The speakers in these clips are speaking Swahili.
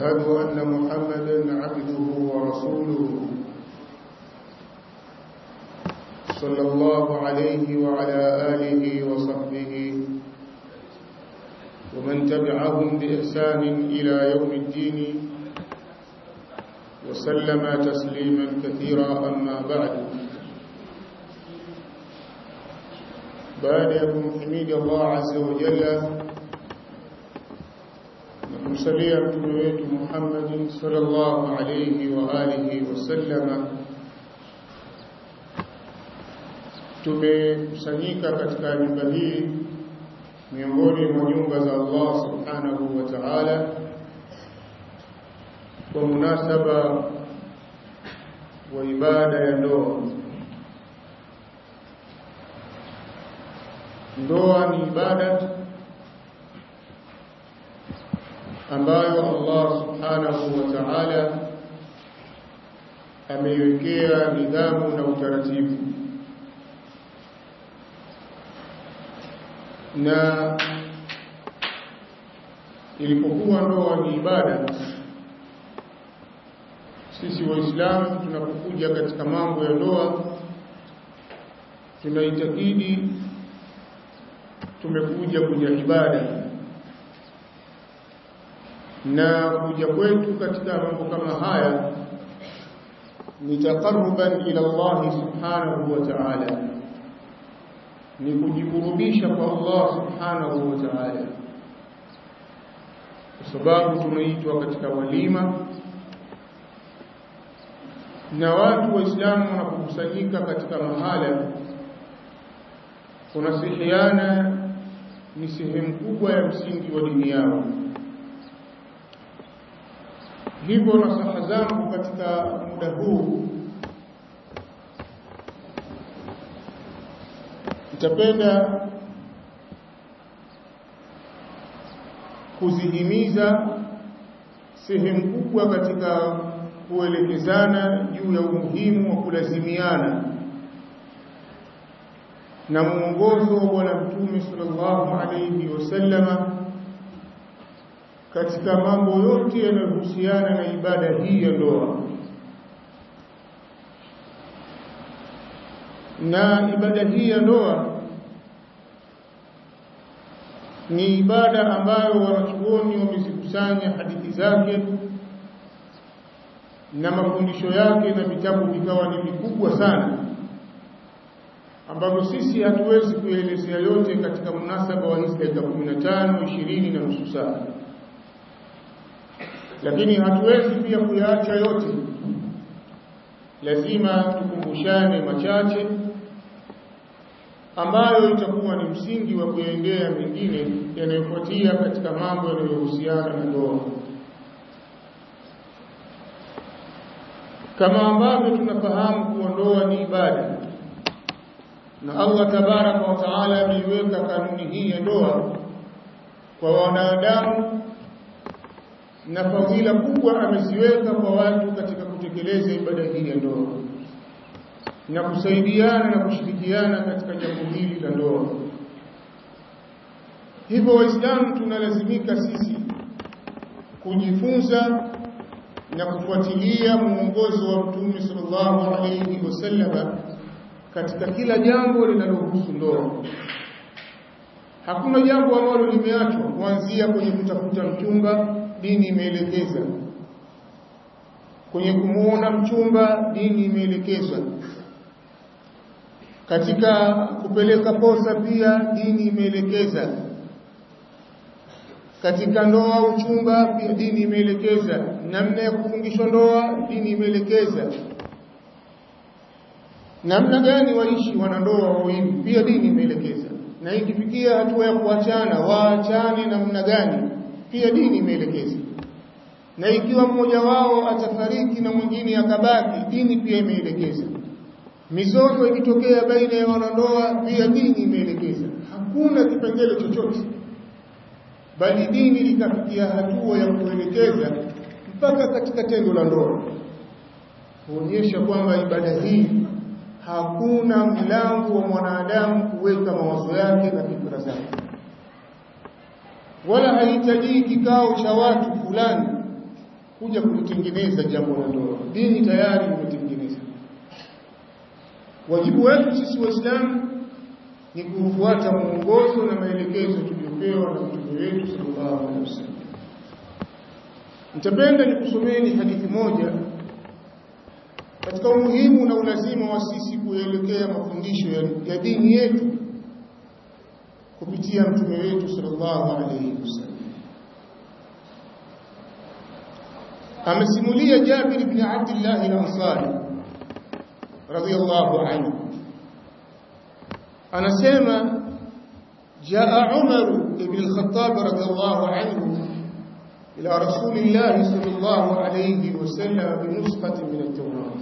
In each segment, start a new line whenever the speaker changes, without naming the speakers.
وأشهد أن محمدا عبده ورسوله صلى الله عليه وعلى آله وصحبه ومن تبعهم بإحسان إلى يوم الدين وسلم تسليما كثيرا أما بعد. Allah azza wa jalla na kumsalia mtume wetu Muhammad sallallahu alayhi wa alihi wasallama tumekusanyika katika nyumba hii miongoni mwa nyumba za Allah subhanahu wa ta'ala kwa munasaba wa ibada ya ndoa. Ndoa ni ibada ambayo Allah subhanahu wa ta'ala ameiwekea nidhamu na utaratibu. Na ilipokuwa ndoa ni ibada sisi waislamu tunapokuja katika mambo ya ndoa tunaitakidi tumekuja kwenye ibada na kuja kwetu katika mambo kama haya ni taqarruban ila Allah subhanahu wa ta'ala. Ni kujikurubisha kwa Allah subhanahu wa ta'ala. Kwa sababu tumeitwa katika walima na watu waislamu wanapokusanyika katika mahala kunasihiana ni sehemu kubwa ya msingi wa dini yao hivyo nasaha zangu katika muda huu. Nitapenda kuzihimiza sehemu kubwa katika kuelekezana juu ya umuhimu wa kulazimiana na mwongozo wa bwana mtume sallallahu alayhi wasallama katika mambo yote yanayohusiana na ibada hii ya ndoa. Na ibada hii ya ndoa ni ibada ambayo wanachuoni wamezikusanya hadithi zake na mafundisho yake na vitabu vikawa ni vikubwa sana ambavyo sisi hatuwezi kuelezea yote katika mnasaba wa hizi dakika 15 20 na nusu saa lakini hatuwezi pia kuyaacha yote. Lazima tukumbushane machache ambayo itakuwa ni msingi wa kuendea mengine yanayofuatia katika mambo yanayohusiana na ndoa. Kama ambavyo tunafahamu kuwa ndoa ni ibada na Allah tabaraka wa taala ameiweka kanuni hii ya ndoa kwa wanadamu na fadhila kubwa ameziweka kwa watu katika kutekeleza ibada hii ya ndoa. Na kusaidiana na kushirikiana katika jambo hili la ndoa. Hivyo waislamu tunalazimika sisi kujifunza na kufuatilia muongozo wa mtume sallallahu alayhi wasallam katika kila jambo linalohusu ndoa. Hakuna jambo ambalo limeachwa kuanzia kwenye kutafuta mchumba dini imeelekeza kwenye kumuona mchumba dini imeelekeza katika kupeleka posa pia dini imeelekeza katika ndoa uchumba pia dini imeelekeza namna ya kufungishwa ndoa dini imeelekeza namna gani waishi wanandoa wawili pia dini imeelekeza na ikifikia hatua ya kuachana waachane namna gani pia dini imeelekeza. Na ikiwa mmoja wao atafariki na mwingine akabaki dini pia imeelekeza. Mizozo ikitokea baina ya wanandoa pia dini imeelekeza. Hakuna kipengele chochote. Bali dini likafikia hatua ya kuelekeza mpaka katika tendo la ndoa. Kuonyesha kwamba ibada hii hakuna mlango wa mwanadamu kuweka mawazo yake na fikra zake wala hahitaji kikao cha watu fulani kuja kulitengeneza jambo la ndoa. Dini tayari imetengeneza wajibu wetu sisi waislamu ni kufuata mwongozo na maelekezo tuliyopewa na mtume wetu sallallahu alaihi wasallam. Nitapenda nikusomeni hadithi moja katika umuhimu na ulazima wa sisi kuelekea mafundisho ya, ya dini yetu kupitia mtume wetu sallallahu alaihi wasallam amesimulia Jabir ibn Abdullah al-Ansari radiyallahu anhu anasema jaa Umar ibn al-Khattab radiyallahu anhu ila Rasulillah sallallahu alayhi wasallam binuskhati min at-Tawrat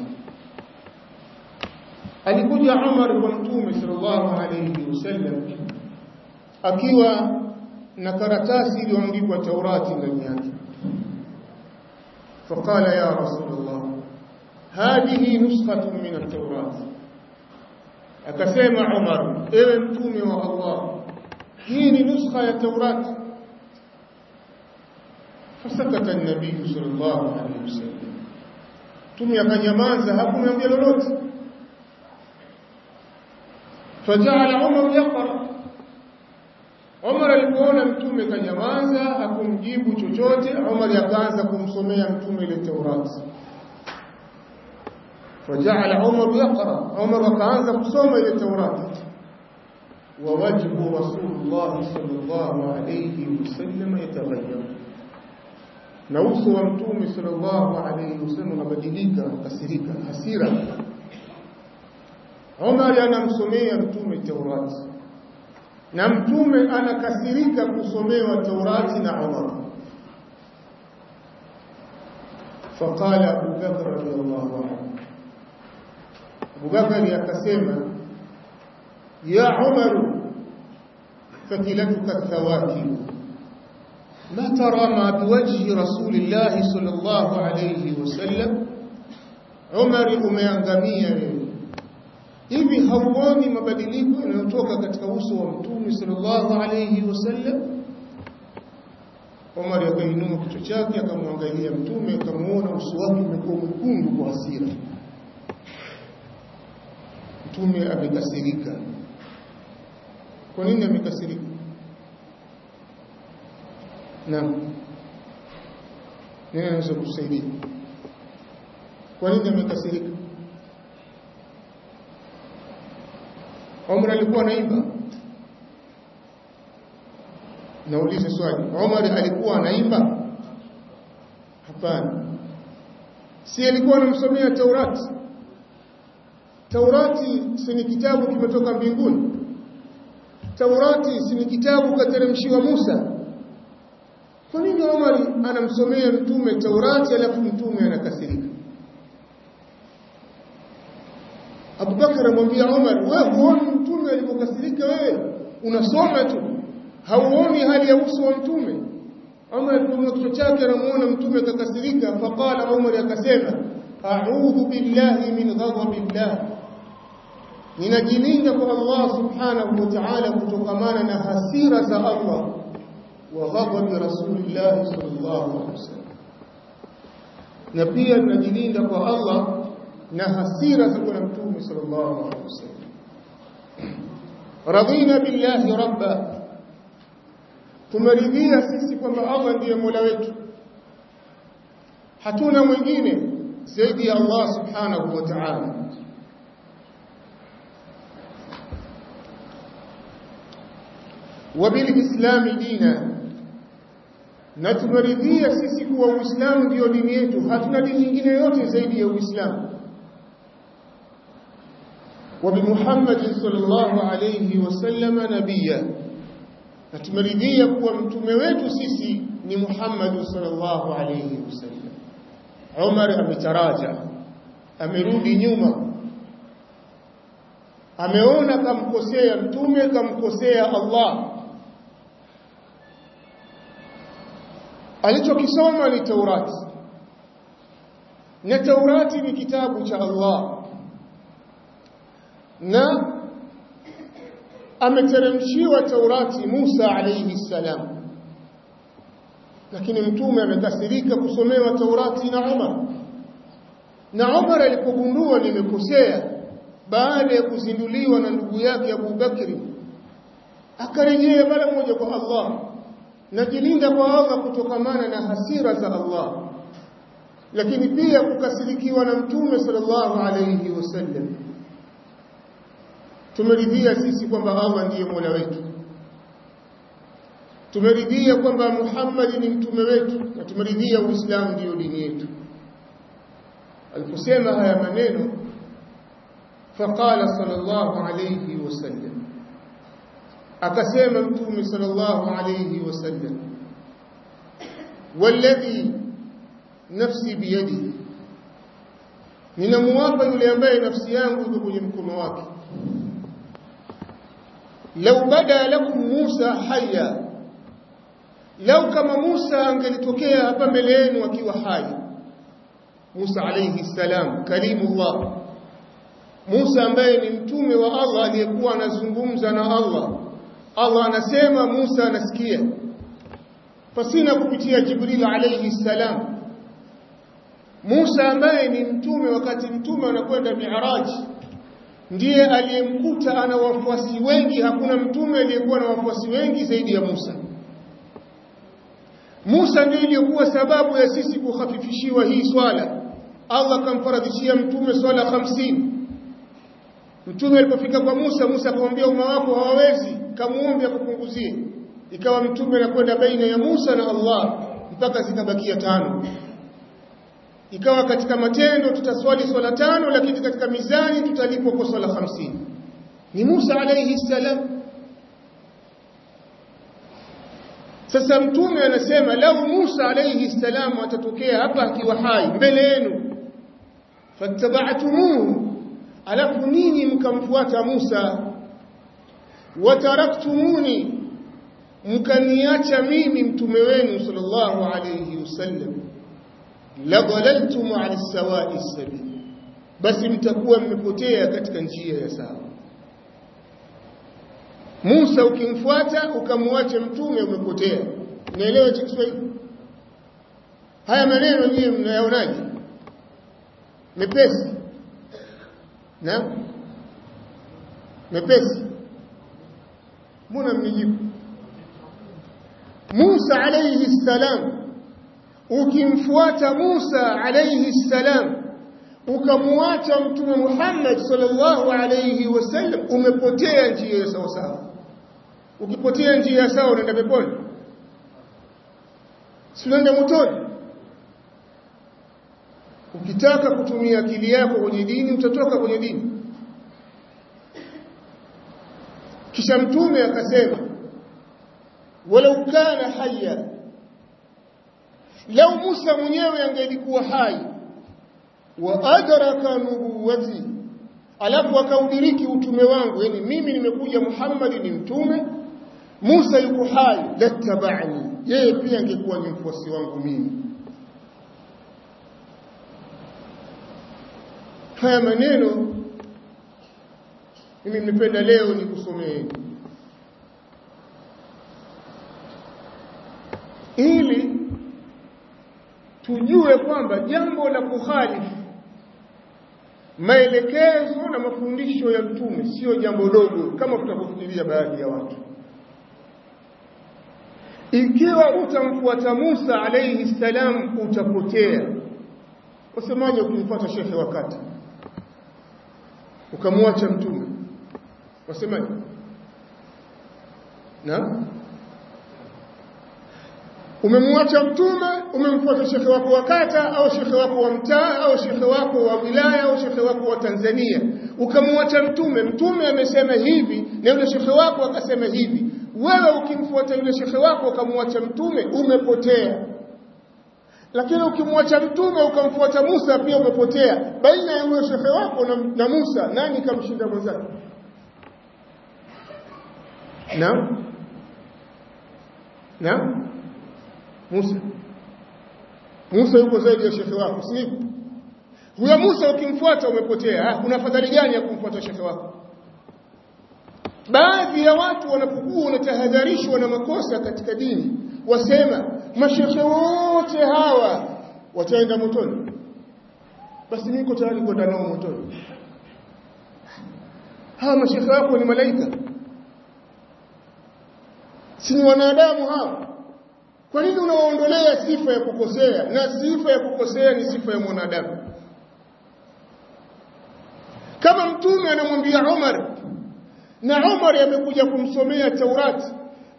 alikuja Umar kwa mtume sallallahu alayhi wasallam akiwa na karatasi iliyoandikwa Taurati ndani yake يا رسول الله هذه نسخة من التوراة akasema Umar ewe mtume wa Allah hii ni nuskha ya Taurat fasakata an-nabii sallallahu alayhi wasallam mtume akanyamaza hakumwambia lolote fajala Umar yaqra Omar alipoona mtume kanyamaza hakumjibu chochote, Omar akaanza kumsomea mtume ile Taurati. Fajaala Omar yaqra, Omar akaanza kusoma ile Taurati. Wa wajibu Rasulullah sallallahu alayhi wasallam yataghayyar, na uso wa mtume sallallahu alayhi wasallam unabadilika, kasirika, hasira. Omar anamsomea mtume Taurati na mtume anakasirika kusomewa Taurati na Umar. فقال أبو بكر رضي الله عنه أبو بكر akasema يا عمر فتلتك الثواكب ما ترى ما بوجه رسول الله صلى الله عليه وسلم عمر wewe. Hivi hauoni mabadiliko yanayotoka katika uso wa mtume sallallahu alayhi wasallam? Umar akainua kichwa chake akamwangalia mtume akamuona uso wake umekuwa mkundu kwa hasira. Mtume amekasirika. Kwa nini amekasirika? Naam. Nini anaweza kusaidia? Kwa nini amekasirika Umar alikuwa anaimba? Naulize swali. Omar alikuwa anaimba? Hapana. Si alikuwa anamsomea Taurati Taurati si ni kitabu kimetoka mbinguni? Taurati si ni kitabu kateremshiwa Musa? Kwa nini Omar anamsomea mtume Taurati alafu mtume anakasirika Abubakar amwambia Umar wewe huoni mtume alipokasirika wewe? Unasoma tu. Hauoni hali ya uso wa mtume? Umar alipoinua kichwa chake anamuona mtume akakasirika faqala Umar akasema a'udhu billahi min ghadabillah. Ninajilinda kwa Allah subhanahu wa ta'ala kutokamana na hasira za Allah. Wa ghadabi rasulillah sallallahu alaihi wasallam na pia ninajilinda kwa Allah na hasira za bwana mtume sallallahu alaihi wasallam radina billahi rabba tumeridhia sisi kwamba Allah ndiye Mola wetu hatuna mwingine zaidi ya Allah subhanahu wa ta'ala وبالاسلام دينا na tumeridhia sisi kuwa Uislamu ndio dini yetu hatuna dini nyingine yote zaidi ya Uislamu وبمحمد صلى الله عليه وسلم نبيا na tumeridhia kuwa mtume wetu sisi ni Muhammad sallallahu alayhi wasallam Umar ametaraja amerudi nyuma ameona kamkosea mtume kamkosea Allah alichokisoma ni Taurati na Taurati ni kitabu cha Allah na ameteremshiwa Taurati Musa alayhi salam. Lakini mtume amekasirika kusomewa Taurati na Umar. Na Umar alipogundua nimekosea baada ya kuzinduliwa na ndugu yake Abu Bakri akarejea mara moja kwa Allah najilinda kwa Allah kutokamana na hasira za Allah. Lakini pia kukasirikiwa na mtume sallallahu alayhi wasallam tumeridhia sisi kwamba Allah ndiye Mola wetu. Tumeridhia kwamba Muhammad ni mtume wetu na tumeridhia Uislamu ndiyo dini yetu. Aliposema haya maneno faqala sallallahu alayhi wasallam akasema mtume sallallahu alayhi wasallam walladhi nafsi biyadi. Ninamuapa yule ambaye nafsi yangu iko kwenye mkono wake law bada lakum Musa haya, lau kama Musa angelitokea hapa mbele yenu akiwa hai Musa alayhi salam kalimullah. Musa ambaye ni mtume wa Allah aliyekuwa anazungumza na Allah. Allah anasema Musa anasikia pasina kupitia Jibril alayhi salam. Musa ambaye ni mtume wakati mtume anakwenda Mi'raj ndiye aliyemkuta ana wafuasi wengi. Hakuna mtume aliyekuwa na wafuasi wengi zaidi ya Musa. Musa ndiye iliyokuwa sababu ya sisi kuhafifishiwa hii swala. Allah kamfaradhishia mtume swala 50 Mtume alipofika kwa Musa Musa akamwambia umma wako hawawezi kamuombe akupunguzie. Ikawa mtume anakwenda baina ya Musa na Allah mpaka zikabakia tano ikawa katika matendo tutaswali swala tano lakini katika mizani tutalipwa kwa swala 50 ni Musa alayhi salam. Sasa mtume anasema lau Musa alayhi salam atatokea hapa akiwa hai mbele yenu fattaba'tumuhu. Alafu nini mkamfuata Musa. Wataraktumuni mkaniacha mimi mtume wenu sallallahu alayhi wasallam la dhalaltum ala sawa'i sabil basi mtakuwa mmepotea katika njia ya sawa. Musa ukimfuata ukamwacha mtume umepotea. Naelewa cha Kiswahili? Haya maneno nyinyi mnayaonaje? Mepesi. Na? Mepesi. Mbona mnijibu Musa alayhi salam ukimfuata Musa alayhi salam ukamwacha mtume Muhammad sallallahu alayhi wasallam umepotea njia ya sawa sawa. Ukipotea njia ya sawa unaenda peponi. Sinaenda motoni? Ukitaka kutumia akili yako kwenye dini utatoka kwenye dini. Kisha mtume akasema walau kana hayya lau Musa mwenyewe angelikuwa hai. Wa adraka nubuwati. Alafu akaudiriki utume wangu. Yani mimi nimekuja Muhammad ni mtume. Musa yuko hai. Lattabani yeye pia angekuwa ni mfuasi wangu mimi. Haya maneno mimi nimependa leo nikusomeeni tujue kwamba jambo la kukhalifu maelekezo na mafundisho ya mtume sio jambo dogo kama tunavyofikiria baadhi ya watu. Ikiwa utamfuata Musa alayhi salam utapotea. Wasemaje ukimfuata shekhe wakati? Ukamwacha mtume. Wasemaje? Na umemwacha mtume umemfuata shekhe wako wa kata au shekhe wako wa mtaa au shekhe wako wa wilaya au shekhe wako wa Tanzania. Ukamwacha mtume. Mtume amesema hivi na yule shekhe wako akasema hivi. Wewe ukimfuata yule shekhe wako ukamwacha mtume umepotea. Lakini ukimwacha mtume ukamfuata Musa pia umepotea. Baina ya yule shekhe wako na, na Musa nani kamshinda mwenzake? Na na Musa. Musa yuko zaidi ya shekhe wako si? Huyo Musa ukimfuata umepotea. Una kuna fadhali gani ya kumfuata shekhe wako? Baadhi ya watu wanapokuwa wanatahadharishwa na makosa katika dini wasema mashekhe wote hawa wataenda motoni. Basi niko tayari kwenda nao motoni. Hawa mashekhe wako ni malaika. Si ni wanadamu hawa kwa nini unaondolea sifa ya kukosea? Na sifa ya kukosea ni sifa ya mwanadamu. Kama mtume anamwambia Umar na Umar amekuja kumsomea Taurati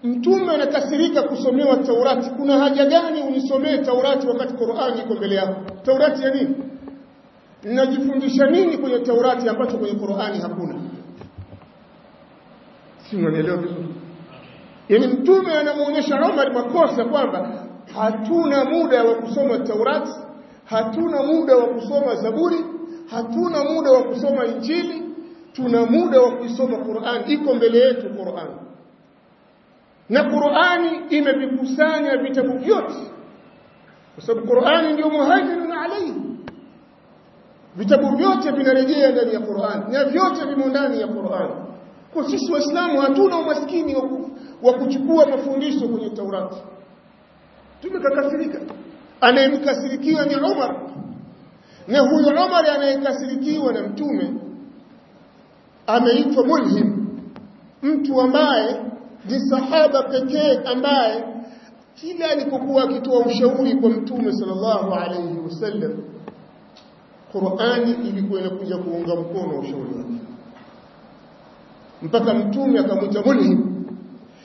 mtume anakasirika kusomewa Taurati kuna haja gani unisomee Taurati wakati Qur'ani iko mbele yako Taurati ya nini? Ninajifundisha nini kwenye Taurati ambacho kwenye Qur'ani hakuna? Si unanielewa vizuri yani mtume anamuonyesha Umar makosa kwamba hatuna muda wa kusoma Taurati hatuna muda wa kusoma Zaburi hatuna muda wa kusoma Injili tuna muda wa kuisoma Qur'an. Iko mbele yetu Qur'an. Na Qur'ani imevikusanya vitabu vyote. Kwa sababu Qur'ani ndio muhajirun alayhi. Vitabu vyote vinarejea ndani ya Qur'an na vyote vimo ndani ya Qur'an. Kwa sisi waislamu hatuna umaskini wa kuchukua mafundisho kwenye Taurati tumekakasirika. Anayemkasirikiwa ni Umar na huyo Umar anayekasirikiwa na mtume ameitwa mulhim. Mtu ambaye ni sahaba pekee ambaye kila alipokuwa akitoa ushauri kwa mtume sallallahu alayhi wasallam Qur'ani ilikuwa inakuja kuunga mkono ushauri wake. Mpaka mtume akamwita mulhim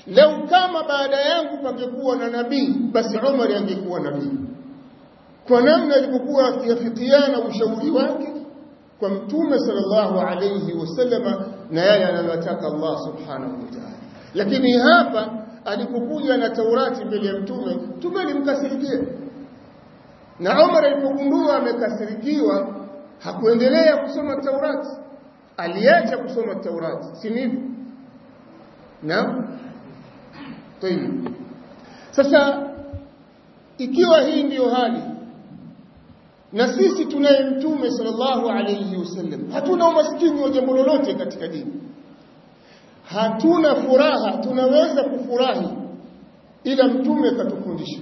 leo kama baada yangu pangekuwa na nabii basi Umar angekuwa nabii. Kwa namna alipokuwa akiafikiana ushauri wake kwa mtume sallallahu alayhi wasallama na yale anayotaka Allah subhanahu wa ta'ala. Lakini hapa alipokuja na Taurati mbele ya mtume mtume alimkasirikia. Na Umar alipogundua amekasirikiwa hakuendelea kusoma Taurati. Aliacha kusoma Taurati si ndivyo? Na tayib sasa ikiwa hii ndiyo hali na sisi tunaye mtume sallallahu alayhi wasallam hatuna umaskini wa jambo lolote katika dini. Hatuna furaha tunaweza kufurahi ila mtume katufundisha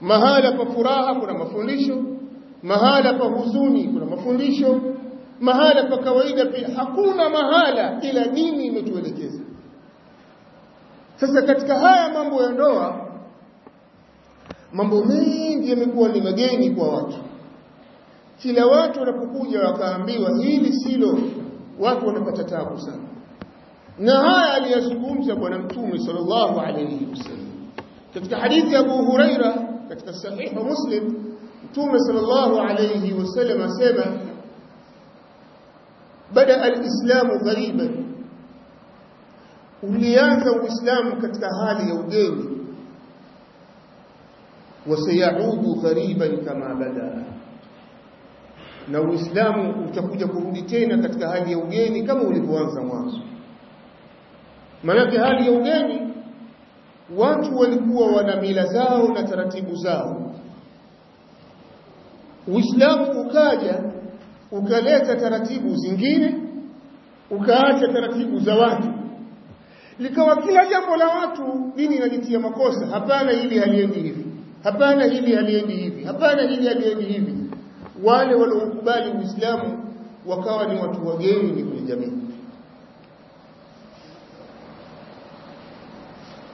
mahala pa furaha kuna mafundisho mahala pa huzuni kuna mafundisho mahala pa kawaida pia hakuna mahala ila dini imetuelekeza sasa katika haya mambo ya ndoa mambo mengi yamekuwa ni mageni kwa watu. Kila watu wanapokuja wakaambiwa hili silo watu wanapata taabu sana. Na haya aliyazungumza bwana mtume sallallahu alayhi wasallam. Katika hadithi ya Abu Huraira katika sahih Muslim mtume sallallahu alayhi wasallam asema bada alislamu ghariban ulianza uislamu katika hali ya ugeni. Wasayaudu ghariban kama bada. Na uislamu utakuja kurudi tena katika hali ya ugeni kama ulivyoanza mwanzo. Maanake hali ya ugeni watu walikuwa wana mila zao na taratibu zao. Uislamu ukaja ukaleta taratibu zingine ukaacha taratibu za watu likawa kila jambo la watu dini inajitia makosa. Hapana hili haliendi hivi. Hapana hili haliendi hivi. Hapana hili haliendi hivi. Wale waliokubali uislamu wakawa ni watu wageni ni kwenye jamii.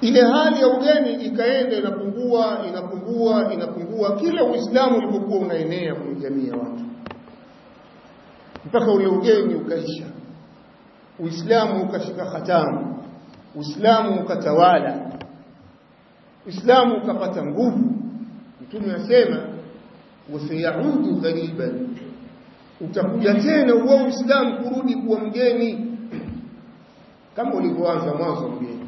Ile hali ya ugeni ikaenda inapungua inapungua inapungua kila uislamu ulipokuwa unaenea kwenye jamii ya watu. Mpaka ule ugeni ukaisha. Uislamu ukashika hatamu uislamu ukatawala. Uislamu ukapata nguvu. Mtume anasema wasayaudu ghariban. Utakuja tena huo uislamu kurudi kuwa mgeni. Kama ulivyoanza mwanzo mgeni.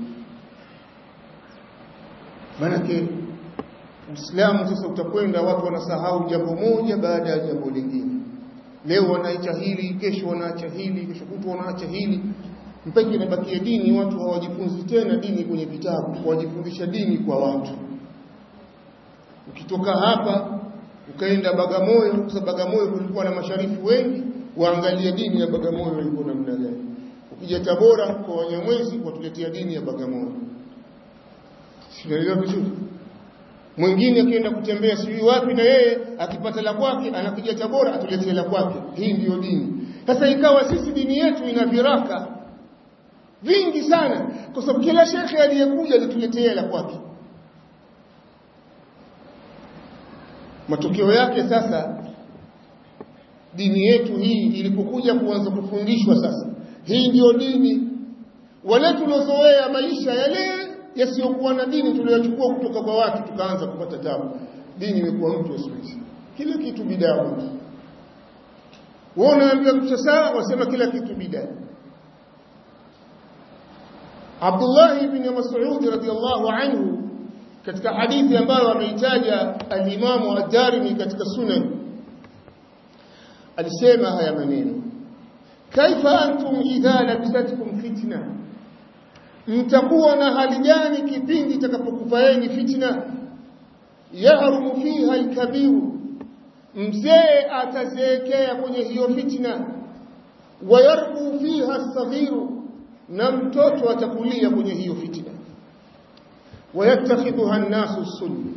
Maanake Uislamu sasa utakwenda watu wanasahau jambo moja baada ya jambo lingine. Leo wanaacha hili, kesho wanaacha hili, kesho kutwa wanaacha hili, mpaka inabakia dini, watu hawajifunzi tena dini kwenye vitabu, wajifundisha dini kwa watu. Ukitoka hapa ukaenda Bagamoyo, kwa Bagamoyo kulikuwa na masharifu wengi, waangalie dini ya Bagamoyo ilikuwa namna gani. Ukija Tabora kwa Wanyamwezi, watuletea dini ya Bagamoyo. Sinaelewa vizuri mwingine akienda kutembea sijui wapi na yeye akipata la kwake anakuja Tabora atuletee la kwake. Hii ndiyo dini. Sasa ikawa sisi dini yetu ina viraka vingi sana, kwa sababu kila shekhe aliyekuja alituletea la kwake. Matokeo yake sasa, dini yetu hii ilipokuja kuanza kufundishwa sasa, hii ndio dini. Wale tuliozoea maisha yale yasiyokuwa na dini tuliyochukua kutoka kwa watu tukaanza kupata tabu. Dini imekuwa mtu siku kila kitu bidaa. Wewe unaambia mtu sawa, wasema kila kitu bidaa. Abdullah ibn Mas'ud radhiyallahu anhu katika hadithi ambayo ameitaja al-Imam ad-Darimi katika Sunan alisema haya maneno, kaifa antum idha labisatkum fitna? Mtakuwa na hali gani kipindi itakapokufaeni fitna? Yahrumu fiha alkabiru mzee atazeekea kwenye hiyo fitna. Wayarbu fiha alsaghiru na mtoto atakulia kwenye hiyo fitina. Wayattakhidhuha an-nasu sunna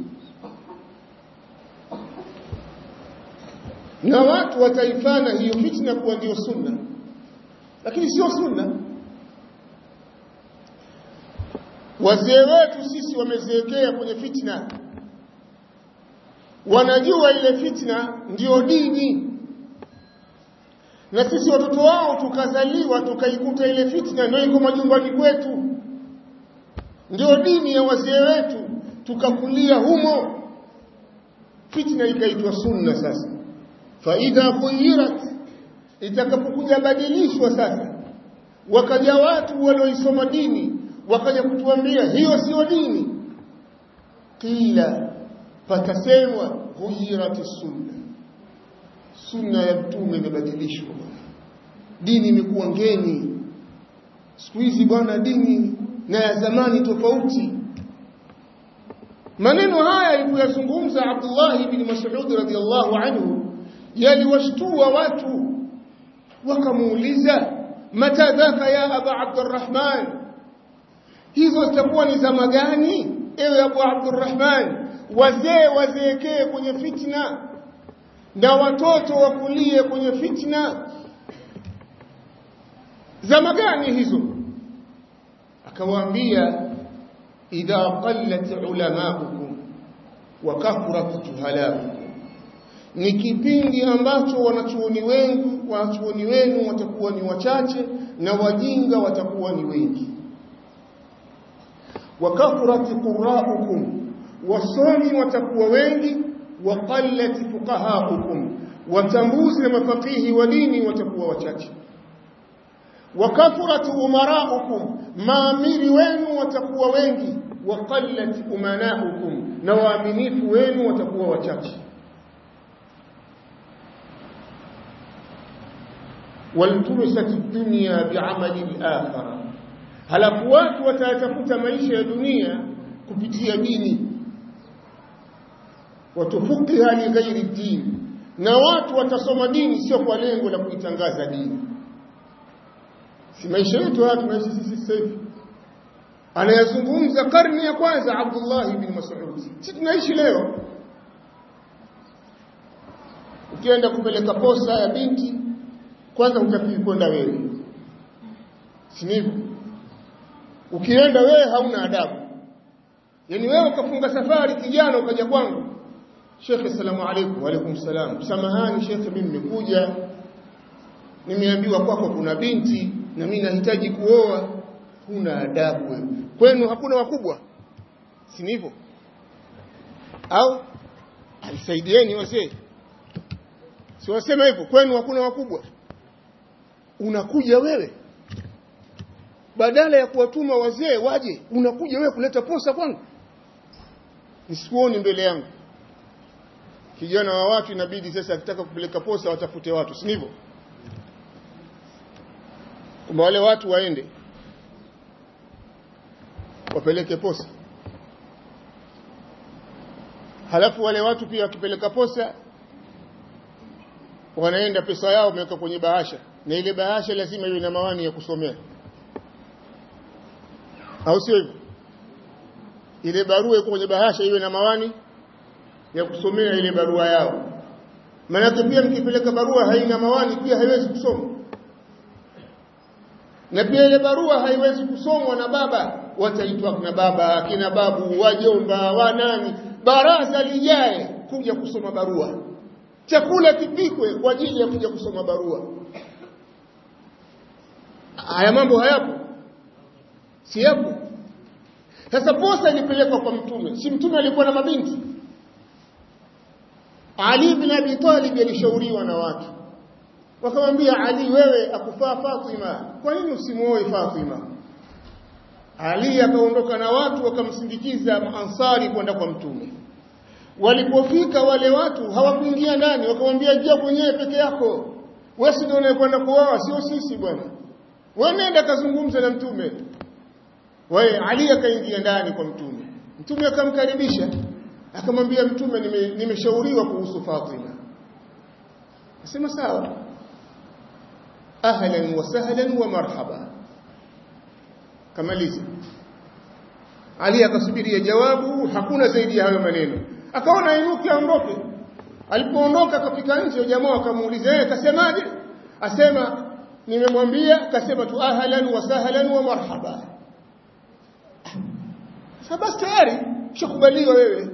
na watu wataifana hiyo fitna kuwa ndio sunna lakini sio sunna wazee wetu sisi wamezeekea kwenye fitna wanajua ile fitna ndio dini na sisi watoto wao tukazaliwa tukaikuta ile fitna ndio iko majumbani kwetu. Ndio dini ya wazee wetu tukakulia humo. Fitna ikaitwa sunna sasa. Faidha khuyirat itakapokuja badilishwa sasa wakaja watu walioisoma dini wakaja kutuambia hiyo sio dini. Kila patasemwa ghuyirat sunna sunna ya mtume imebadilishwa dini imekuwa ngeni. Siku hizi bwana dini na ya zamani tofauti. Maneno haya alipuyazungumza Abdullah ibn Mas'ud radhiyallahu anhu yaliwashtua watu wakamuuliza mata dhaka ya Abu Abdurrahman? Hizo zitakuwa ni zama gani ewe Abu Abdurrahman? Wazee wazeekee kwenye fitna na watoto wakulie kwenye fitna. Zama gani hizo? Akawaambia idha qallat ulamaukum wa kathrat juhalaukum ni kipindi ambacho wanachuoni wengi wanachuoni wenu watakuwa ni wachache na wajinga watakuwa ni wengi. Wa kathrat qurra'ukum wasomi watakuwa wengi wa qallat وتموز mafakihi wa dini watakuwa wachache. Wa kathrat umaraukum maamiri wenu watakuwa wengi. Wa qallat umanaukum na waaminifu wenu watakuwa wachache. Waltumisat dunya bi'amali al-akhirah halafu watu watatafuta maisha ya dunia kupitia dini watufukiha li ghairi dini, na watu watasoma dini sio kwa lengo la kuitangaza dini. Si maisha yetu haya tunaishi sisi sasa hivi. Anayazungumza karne ya kwanza Abdullah ibn Mas'ud. Si tunaishi leo? Ukienda kupeleka posa ya binti kwanza hutakiwi kwenda wewe. Si ukienda wewe hauna adabu. Yani wewe ukafunga safari kijana ukaja kwangu Sheikh salamu wa alaykum salam. Samahani Sheikh mimi nimekuja. Nimeambiwa kwako kuna binti na mimi nahitaji kuoa. Kuna adabu wewe. Kwenu hakuna wakubwa? Si hivyo? au? Alisaidieni wazee si wasema hivyo? Kwenu hakuna wakubwa? Unakuja wewe? Badala ya kuwatuma wazee waje unakuja wewe kuleta posa kwangu? Nisikuoni mbele yangu kijana wa watu inabidi sasa akitaka kupeleka posa watafute watu si ndivyo? Kwamba wale watu waende wapeleke posa. Halafu wale watu pia wakipeleka posa wanaenda pesa yao wameweka kwenye bahasha na ile bahasha lazima iwe na mawani ya kusomea. Au sio hivyo? Ile barua iko kwenye bahasha iwe na mawani ya kusomea ile barua yao. Maanake pia mkipeleka barua haina mawani pia haiwezi kusoma. Na pia ile barua haiwezi kusomwa na baba wataitwa na baba akina babu wajomba wanani. Baraza lijae kuja kusoma barua. Chakula kipikwe kwa ajili ya kuja kusoma barua. Haya mambo hayapo. Si yapo sasa posa ilipelekwa kwa mtume. Si mtume alikuwa na mabinti Ali ibn Abi Talib alishauriwa na watu. Wakamwambia Ali wewe akufaa Fatima. Kwa nini usimuoe Fatima? Ali akaondoka na watu wakamsindikiza Ansari kwenda kwa mtume. Walipofika wale watu hawakuingia ndani. Wakamwambia jia mwenyewe peke yako. Wewe ndio unayekwenda kuoa sio sisi bwana. Wewe nenda kazungumza na mtume. Wewe Ali akaingia ndani kwa mtume. Mtume akamkaribisha akamwambia mtume nimeshauriwa nime kuhusu Fatima. Asema sawa. Ahlan wa sahlan wa marhaba. Kamaliza. Ali akasubiria jawabu hakuna zaidi ya hayo maneno. Akaona inuki aondoke. Alipoondoka akafika nje jamaa akamuuliza yeye akasemaje asema nimemwambia akasema tu ahlan wa sahlan wa marhaba. Basi tayari ushakubaliwa wewe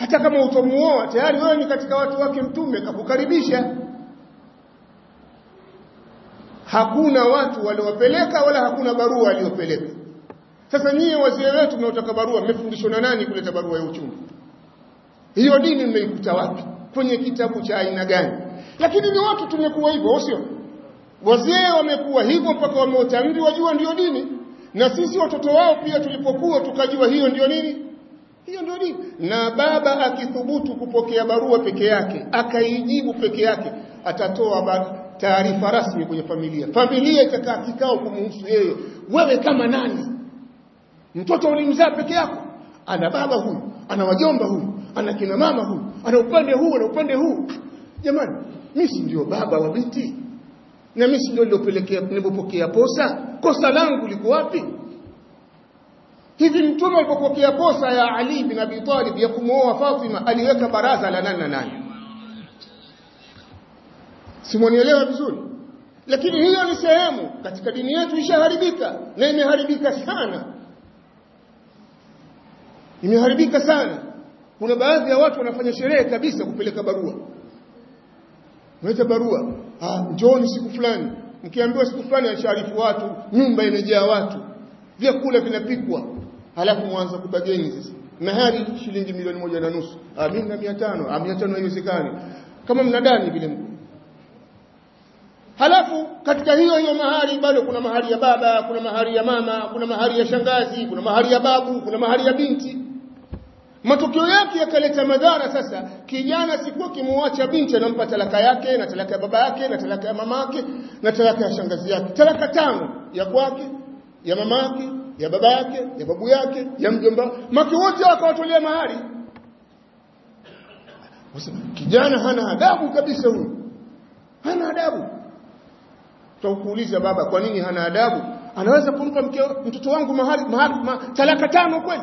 hata kama utomuoa tayari wewe ni katika watu wake mtume kakukaribisha. Hakuna watu waliowapeleka wala hakuna barua aliyopeleka. Sasa nyie wazee wetu mnaotaka barua mmefundishwa na nani kuleta barua ya uchungu hiyo dini mmeikuta wapi? Kwenye kitabu cha aina gani? Lakini ni watu tumekuwa hivyo sio? Wazee wamekuwa hivyo mpaka wameota mvi wajua ndio dini. Na sisi watoto wao pia tulipokuwa tukajua hiyo ndio nini hiyo ndio dini. Na baba akithubutu kupokea barua peke yake akaijibu peke yake atatoa taarifa rasmi kwenye familia. Familia itakaa kikao kumhusu yeye. Wewe kama nani? Mtoto ulimzaa peke yako? Ana baba huyu ana wajomba huyu ana kina mama huyu ana upande huu ana upande huu. Jamani mimi si ndio baba wa binti? Na mimi si ndio nilopelekea nilipopokea posa? Kosa langu liko wapi hivi mtume alipopokea posa ya Ali bin Abi Talib ya kumooa Fatima aliweka baraza la nani na nani? Simwanielewa vizuri? Lakini hiyo ni sehemu katika dini yetu ishaharibika na imeharibika sana. Imeharibika sana. Kuna baadhi ya watu wanafanya sherehe kabisa kupeleka barua. Unaita barua. Ah njooni siku fulani. Mkiambiwa siku fulani ashaarifu watu nyumba imejaa watu vyakula vinapikwa halafu mwanza kubageni sasa. Mahari shilingi milioni moja na nusu. Ah mimi na 500 ah 500 haiwezekani. Kama mnadani vile halafu katika hiyo hiyo mahari bado kuna mahari ya baba kuna mahari ya mama kuna mahari ya shangazi kuna mahari ya babu kuna mahari ya binti. Matokeo yake yakaleta madhara sasa. Kijana sikuwa kimwacha binti anampa talaka yake na talaka ya baba yake na talaka ya mama yake na talaka ya shangazi yake. Talaka tano ya kwake ya mama yake ya baba yake ya babu yake ya mjomba. Maki wote akawatolea mahari kijana hana adabu kabisa huyu. Hana adabu. Tutakuuliza baba kwa nini hana adabu? Anaweza kumpa mke mtoto wangu mahari, mahari ma, talaka tano kweli?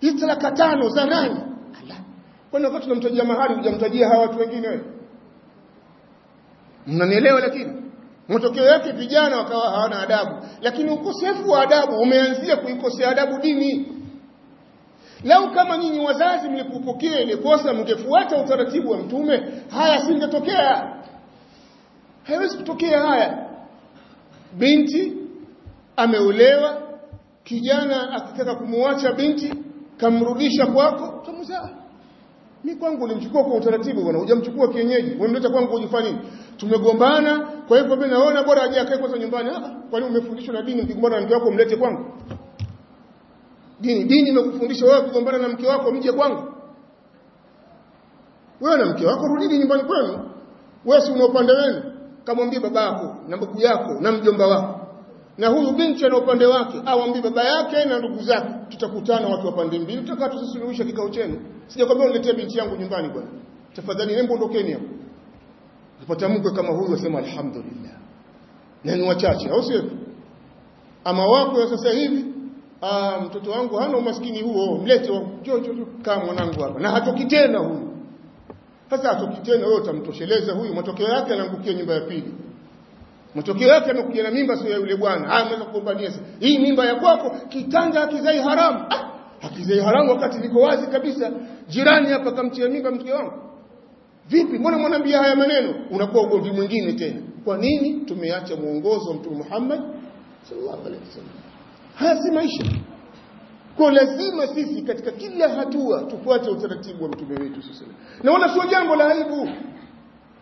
Hizi talaka tano za nani? Kwani wakati tunamtajia mahari hujamtajia hawa watu wengine wewe? Mnanielewa lakini matokeo yake vijana wakawa hawana adabu. Lakini ukosefu wa adabu umeanzia kuikosea adabu dini. Lau kama nyinyi wazazi mlipopokea ile kosa mngefuata utaratibu wa mtume haya singetokea. Haiwezi kutokea haya. Binti ameolewa kijana akitaka kumuacha binti kamrudisha kwako. Utamzaa mimi kwangu ulimchukua kwa utaratibu bwana hujamchukua kienyeji. Umemleta kwangu ujifanye tumegombana kwa hivyo mimi naona bora aje akae kwanza nyumbani. Ah kwa nini umefundishwa na dini? Mkigombana na mke wako mlete kwangu. Dini dini imekufundisha wewe kugombana na mke wako mje kwangu. Wewe na mke wako rudini nyumbani kwenu. Wewe si una upande wenu. Kamwambie babako na babu yako na mjomba wako na huyu binti ana upande wake. Awambie baba yake na ndugu zake. Tutakutana watu wa pande mbili. Tutakaa tusuluhisha kikao chenu. Sijakwambia uniletee binti yangu nyumbani bwana. Tafadhali nembo ondokeni hapo. Apata mkwe kama huyu asema alhamdulillah. Na ni wachache au sio? Ama wako wa sasa hivi? Ah mtoto wangu hana umaskini huo. Mlete njoo njoo kama mwanangu hapa. Na hatoki tena huyu. Sasa hatoki tena wewe utamtosheleza huyu. Matokeo yake anaangukia nyumba ya pili matokeo yake amekuja na mimba sio ya yule bwana. Haya ameweza kugombania hii mimba ya kwako kitanda akizai haramu. Ah, akizai haramu wakati niko wazi kabisa. Jirani hapa kamtia mimba mke wangu. Vipi? Mbona mwanambia haya maneno? Unakuwa ugomvi mwingine tena. Kwa nini? Tumeacha mwongozo wa mtume Muhammad sallallahu alaihi wasallam. Haya si maisha. Kwa lazima sisi katika kila hatua tufuate utaratibu wa mtume wetu sallallahu alaihi wasallam. na wala sio jambo la aibu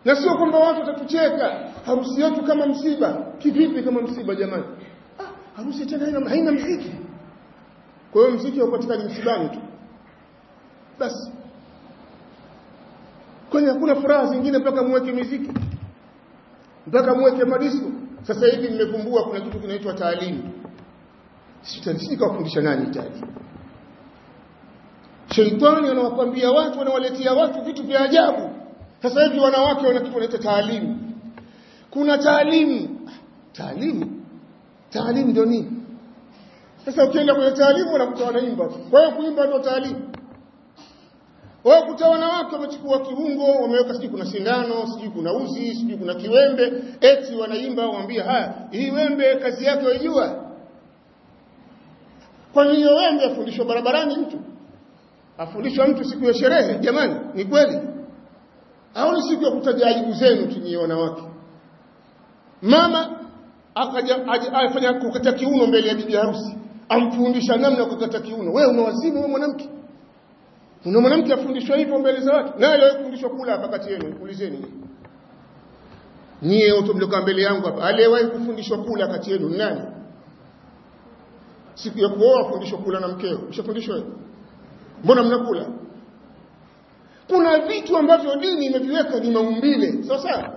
na sio kwamba watu watatucheka harusi yetu kama msiba. Kivipi kama msiba jamani? Ah, harusi tena haina, haina mziki kwa hiyo mziki haupatikani msibani tu. Basi. Kwani hakuna furaha zingine mpaka muweke miziki mpaka muweke madisko? Sasa hivi nimevumbua kuna kitu kinaitwa taalimu sisi kawafundisha nani taalimu sheitani anawakwambia watu anawaletea watu vitu vya ajabu sasa hivi wanawake wanaita taalimu kuna taalimu taalimu taalimu ndio nini? Sasa ukienda kwenye taalimu unakuta wanaimba kwa hiyo kuimba ndio taalimu wao kuta wanawake wamechukua kiungo wameweka sijui kuna sindano sijui kuna uzi sijui kuna kiwembe eti wanaimba waambia haya hii wembe kazi yake waijua. Kwa hiyo wembe afundishwa barabarani mtu? Afundishwa mtu siku ya sherehe jamani ni kweli au ni siku ya kutaja aibu zenu tunyie wanawake. Mama akaja afanya kukata kiuno mbele ya bibi harusi amfundisha namna kukata kiuno. Wewe una wazimu wewe mwanamke? Kuna mwanamke afundishwa hivyo mbele za watu? Naye leo kufundishwa kula hapa kati yenu ulizeni nyie wote mliokaa mbele yangu hapa aliyewahi kufundishwa kula kati yenu nani? Siku ya kuoa fundishwa kula na mkeo. Ushafundishwa mbona mnakula kuna vitu ambavyo dini imeviweka ni maumbile. Sawa sawa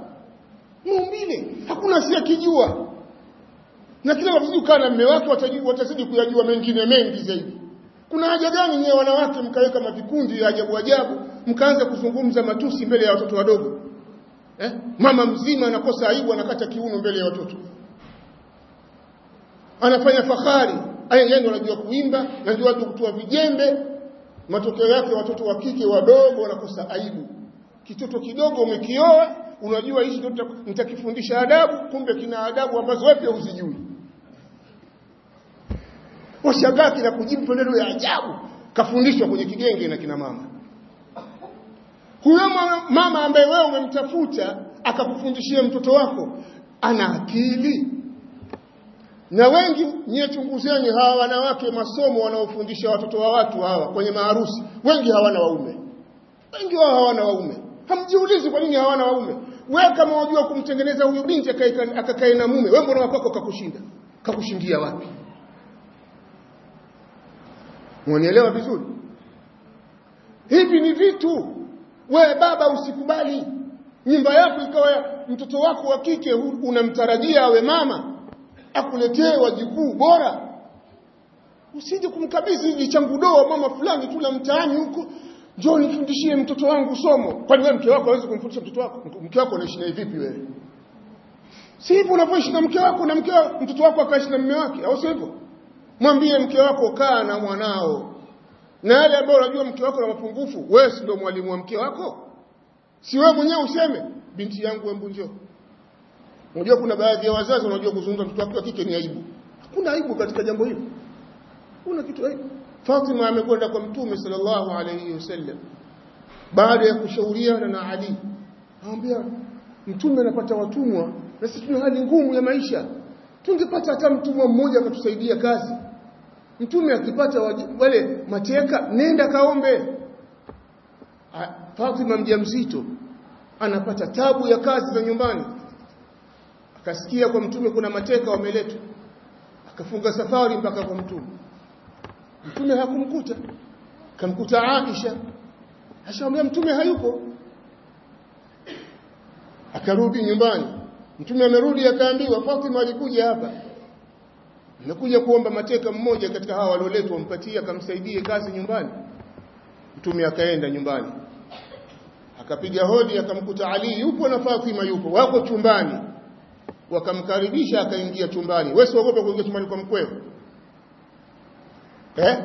maumbile hakuna asiyekijua na kila mtu kukaa na mume wake watazidi kuyajua mengine mengi zaidi. Kuna haja gani nyewe wanawake mkaweka mavikundi ya ajabu ajabu mkaanza kuzungumza matusi mbele ya watoto wadogo? Eh? mama mzima anakosa aibu anakata kiuno mbele ya watoto. Anafanya fahari. Yeye anajua kuimba anajua kutoa vijembe matokeo yake watoto wa kike wadogo wanakosa aibu kitoto kidogo umekioa unajua hichi nitakifundisha adabu kumbe kina adabu ambazo wewe huzijui. Washangaa kina kujibu maneno ya ajabu. Kafundishwa kwenye kigenge na kina mama. Huyo mama ambaye wewe umemtafuta akakufundishia mtoto wako ana akili na wengi nyie chunguzeni hawa wanawake masomo wanaofundisha watoto wa watu hawa kwenye maharusi. Wengi hawana waume. Wengi wao hawana waume. Hamjiulizi kwa nini hawana waume? Wewe kama wajua kumtengeneza huyu binti akakae na mume wewe mbona wako kakushinda? Kakushindia wapi? Mwanielewa vizuri? Hivi ni vitu. Wewe baba usikubali. Nyumba yako ikawa mtoto wako wa kike unamtarajia awe mama akuletee wajukuu bora. Usije kumkabidhi hivi changu doa mama fulani tu la mtaani huko. Njoo nifundishie mtoto wangu somo. Kwani wewe mke wako hawezi kumfundisha mtoto wako? Mke wako unaishi naye vipi wewe? Si hivyo unavyoishi na mke wako na mke mtoto wako akaishi na mume wake au sivyo mwambie mke wako kaa na mwanao. Na yale ambayo unajua mke wako na mapungufu wewe si ndio mwalimu wa mke wako? Si wewe mwenyewe useme binti yangu embu njoo unajua kuna baadhi ya wazazi wanajua kuzungumza mtoto wake wa kike ni aibu. Hakuna aibu katika jambo hilo kuna kitu aibu. Fatima amekwenda kwa mtume sallallahu alayhi wasallam. Baada ya kushauriana na Ali anamwambia mtume anapata watumwa na sisi tuna hali ngumu ya maisha. Tungepata hata mtumwa mmoja akatusaidia kazi. Mtume akipata wale mateka nenda kaombe. Fatima mjamzito anapata tabu ya kazi za nyumbani akasikia kwa mtume kuna mateka wameletwa. Akafunga safari mpaka kwa mtume. Mtume hakumkuta. Kamkuta Aisha. Ashamwambia mtume hayupo. Akarudi nyumbani. Mtume amerudi akaambiwa Fatima alikuja hapa. Amekuja kuomba mateka mmoja katika hawa walioletwa mpatie akamsaidie kazi nyumbani. Mtume akaenda nyumbani. Akapiga hodi akamkuta Ali yupo na Fatima yupo. Wako chumbani wakamkaribisha akaingia chumbani. Wewe siogope kuingia chumbani kwa mkweo eh?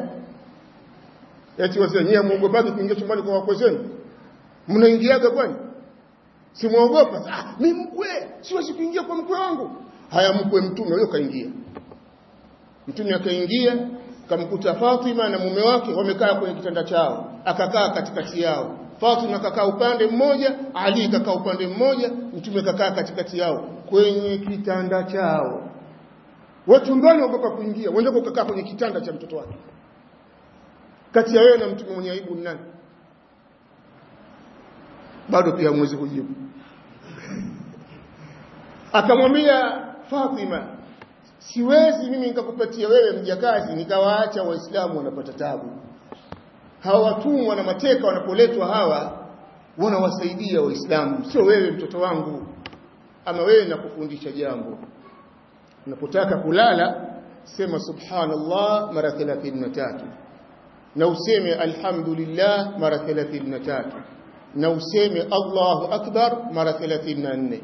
Eti wazee nyie muogopaki kuingia chumbani kwa wakwe zenu? Mnaingiaga kwani? Simuogopa ah mimi mkwe. Siwezi kuingia kwa mkwe wangu. Haya mkwe mtume huyo kaingia. Mtume akaingia kamkuta Fatima na mume wake wamekaa kwenye kitanda chao. Akakaa katikati yao. Fatima kakaa upande mmoja Ali kakaa upande mmoja mtume kakaa katikati yao kwenye kitanda chao. Watu chumbani wagopa kuingia wende kukaa kwenye kitanda cha mtoto wake. Kati ya wewe na mtu mwenye aibu ni nani? Bado pia mwezi kujibu. Akamwambia Fatima siwezi mimi nikakupatia wewe mjakazi nikawaacha waislamu wanapata tabu. Hawa watumwa na mateka wanapoletwa hawa wanawasaidia waislamu sio wewe mtoto wangu ama wewe nakufundisha jambo. Unapotaka kulala sema subhanallah mara 33 na useme alhamdulillah mara 33 na useme Allahu akbar mara 34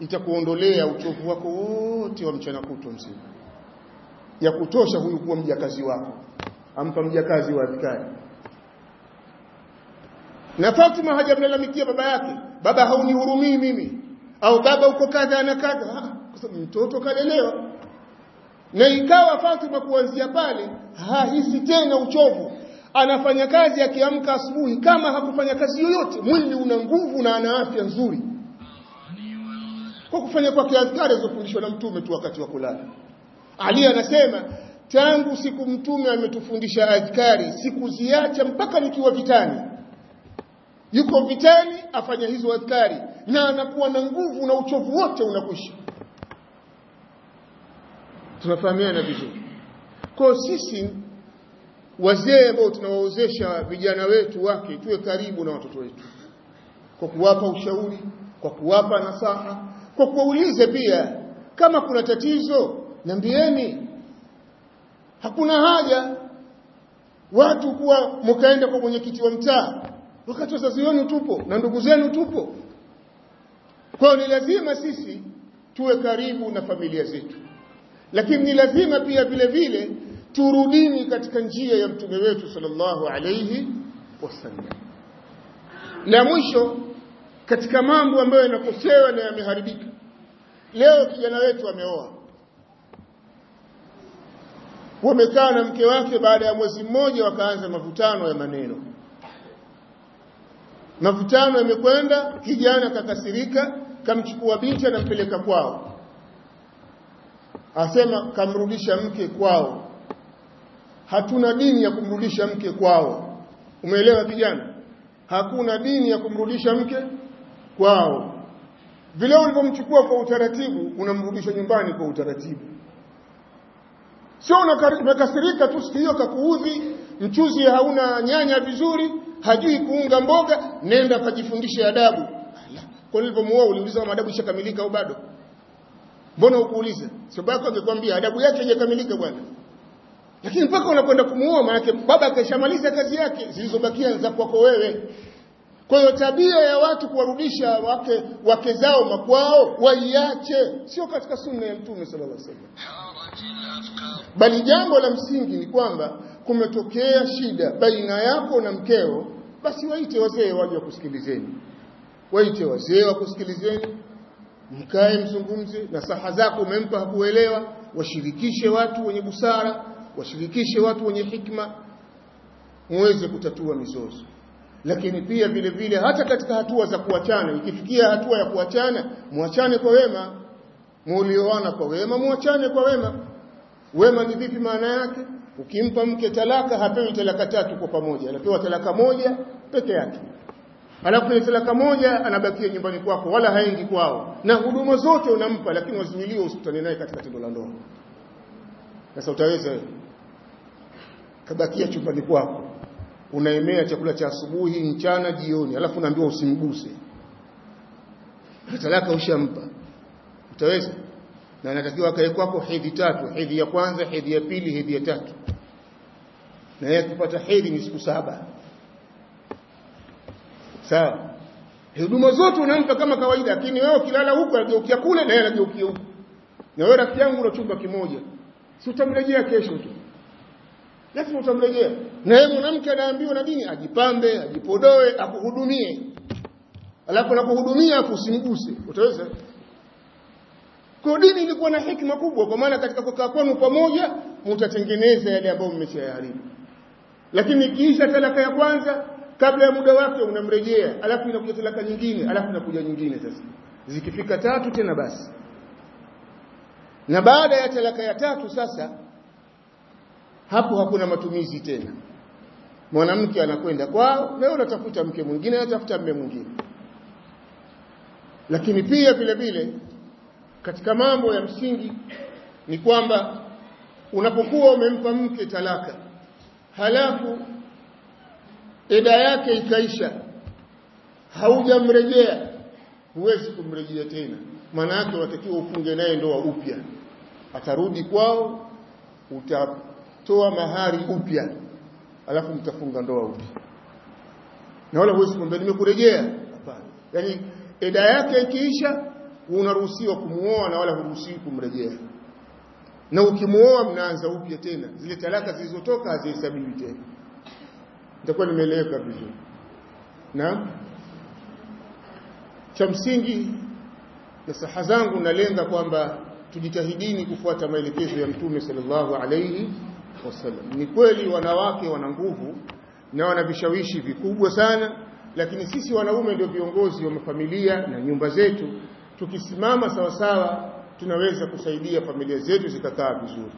itakuondolea uchovu wako wote wa mchana kutwa mzima. Ya kutosha huyu kuwa mjakazi wako. Ampa mjakazi wa adhkari na Fatima hajamlalamikia baba yake. Baba haunihurumii mimi au baba uko kadha na kadha. Kwa sababu mtoto kalelewa. Na ikawa Fatima kuanzia pale hahisi tena uchovu. Anafanya kazi akiamka asubuhi kama hakufanya kazi yoyote mwili una nguvu na ana afya nzuri. Kwa kufanya kwake adhkari zilizofundishwa na mtume tu wakati wa kulala. Ali anasema tangu siku mtume ametufundisha adhkari sikuziacha mpaka nikiwa vitani yuko vitani afanya hizo adhkari. Na anakuwa na nguvu na uchovu wote unakwisha. Tunafahamiana vizuri. Kwa sisi wazee ambao tunawaozesha vijana wetu wake tuwe karibu na watoto wetu. Kwa kuwapa ushauri kwa kuwapa nasaha kwa kuwaulize pia kama kuna tatizo nambieni hakuna haja watu kuwa mkaenda kwa mwenyekiti wa mtaa wakati wazazi wenu tupo na ndugu zenu tupo. Kwa ni lazima sisi tuwe karibu na familia zetu. Lakini ni lazima pia vile vile turudini katika njia ya mtume wetu sallallahu alayhi wasallam. La mwisho katika mambo ambayo yanakosewa na yameharibika leo kijana wetu ameoa. Wamekaa na mke wake baada ya mwezi mmoja wakaanza mavutano ya maneno mavutano yamekwenda kijana kakasirika kamchukua binti anampeleka kwao. Asema kamrudisha mke kwao. Hatuna dini ya kumrudisha mke kwao. Umeelewa kijana hakuna dini ya kumrudisha mke kwao. Vile ulivyomchukua kwa utaratibu unamrudisha nyumbani kwa utaratibu. Sio unakasirika tu siku hiyo kakuudhi mchuzi hauna nyanya vizuri hajui kuunga mboga nenda kajifundishe adabu. Kwa nilivyomuoa uliuliza kama adabu ishakamilika au bado? Mbona ukuuliza sababu angekwambia adabu yake haijakamilika bwana. Lakini mpaka unakwenda kumuoa maana baba akishamaliza kazi yake zilizobakia za kwako wewe. Kwa hiyo tabia ya watu kuwarudisha wake wake zao makwao waiache. Sio katika sunna ya mtume sallallahu alaihi wasallam. Bali jambo la msingi ni kwamba kumetokea shida baina yako na mkeo basi waite wazee waje wakusikilizeni, waite wazee wakusikilizeni, mkae mzungumze na saha zako umempa hakuelewa washirikishe watu wenye busara washirikishe watu wenye hikma muweze kutatua mizozo. Lakini pia vile vile hata katika hatua za kuachana ikifikia hatua ya kuachana muachane kwa wema. Muulioana kwa wema muachane kwa wema. Wema ni vipi maana yake ukimpa mke talaka hapewi talaka tatu kwa pamoja. Anapewa talaka moja peke yake. Alafu ile talaka moja anabakia nyumbani kwako wala haingi kwao. Na huduma zote unampa lakini wazuiliwe usikutane naye katika tendo la ndoa. Sasa utaweza kabakia chumbani kwako. Unaemea chakula cha asubuhi mchana jioni alafu unaambiwa usimguse. Talaka ushampa. Utaweza na anatakiwa akae kwako hedhi tatu hedhi ya kwanza hedhi ya pili hedhi ya tatu. Na yeye kupata hedhi ni siku saba. Sawa? Huduma zote unampa kama kawaida lakini wewe ukilala huko anageukia kule na yeye anageukia huko. Na wewe rafiki yangu una chumba kimoja. Si utamrejea kesho tu. Lazima utamrejea. Na yeye mwanamke anaambiwa na dini ajipambe ajipodoe akuhudumie. Alafu anakuhudumia afu usimguse utaweza kwa dini ilikuwa na hikma kubwa kwa maana katika kukaa kwenu pamoja mtatengeneza yale ambayo mmeshayaharibu. Lakini ikiisha talaka ya kwanza kabla ya muda wake unamrejea alafu inakuja talaka nyingine alafu inakuja nyingine sasa. Zikifika tatu tena basi. Na baada ya talaka ya tatu sasa hapo hakuna matumizi tena. Mwanamke anakwenda kwao leo anatafuta mke mwingine anatafuta mme mwingine. Lakini pia vile vile katika mambo ya msingi ni kwamba unapokuwa umempa mke talaka halafu eda yake ikaisha haujamrejea huwezi kumrejea tena. Maana yake unatakiwa ufunge naye ndoa upya. Atarudi kwao utatoa mahari upya alafu mtafunga ndoa upya. Na wala huwezi kumwambia nimekurejea. Hapana. Yani eda yake ikiisha unaruhusiwa kumuoa na wala huruhusiwi kumrejea. Na ukimuoa mnaanza upya tena. Zile talaka zilizotoka hazihesabiwi tena. Nitakuwa nimeeleweka vizuri. Na cha msingi na saha zangu nalenga kwamba tujitahidini kufuata maelekezo ya mtume sallallahu alayhi wasallam. Ni kweli wanawake wana nguvu na wana vishawishi vikubwa sana lakini sisi wanaume ndio viongozi wa mafamilia na nyumba zetu tukisimama sawasawa sawa tunaweza kusaidia familia zetu zikakaa vizuri.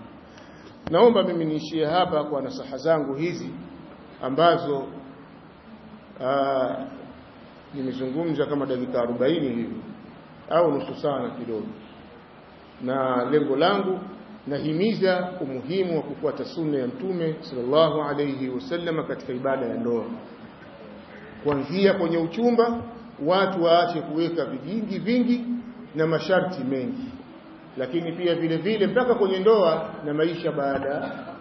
Naomba mimi niishie hapa kwa nasaha zangu hizi ambazo nimezungumza kama dakika 40 hivi au nusu sana kidogo. Na lengo langu nahimiza umuhimu wa kufuata sunna ya mtume sallallahu alayhi wasallam katika ibada ya ndoa. Kuanzia kwenye uchumba watu waache kuweka vijingi vingi na masharti mengi. Lakini pia vile vile mpaka kwenye ndoa na maisha baada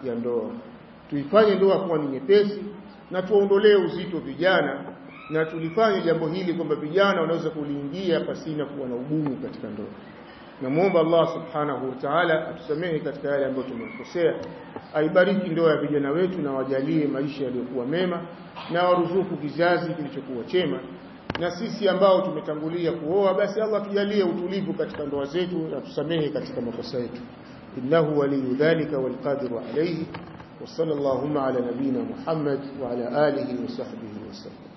ya ndoa. Tuifanye ndoa kuwa ni nyepesi na tuondolee uzito vijana na tulifanye jambo hili kwamba vijana wanaweza kuliingia pasina kuwa na ugumu katika ndoa. Namuomba Allah subhanahu wa ta'ala atusamehe katika yale ambayo tumekosea. Aibariki ndoa ya vijana wetu na wajalie maisha yaliyokuwa mema na waruzuku kizazi kilichokuwa chema na sisi ambao tumetangulia kuoa basi Allah tujalie utulivu katika ndoa zetu na tusamehe katika makosa yetu innahu waliyu dhalika walqadiru alayhi wa sallallahu ala وصلى اللهم على نبينا محمد wa آله وصحبه وسلم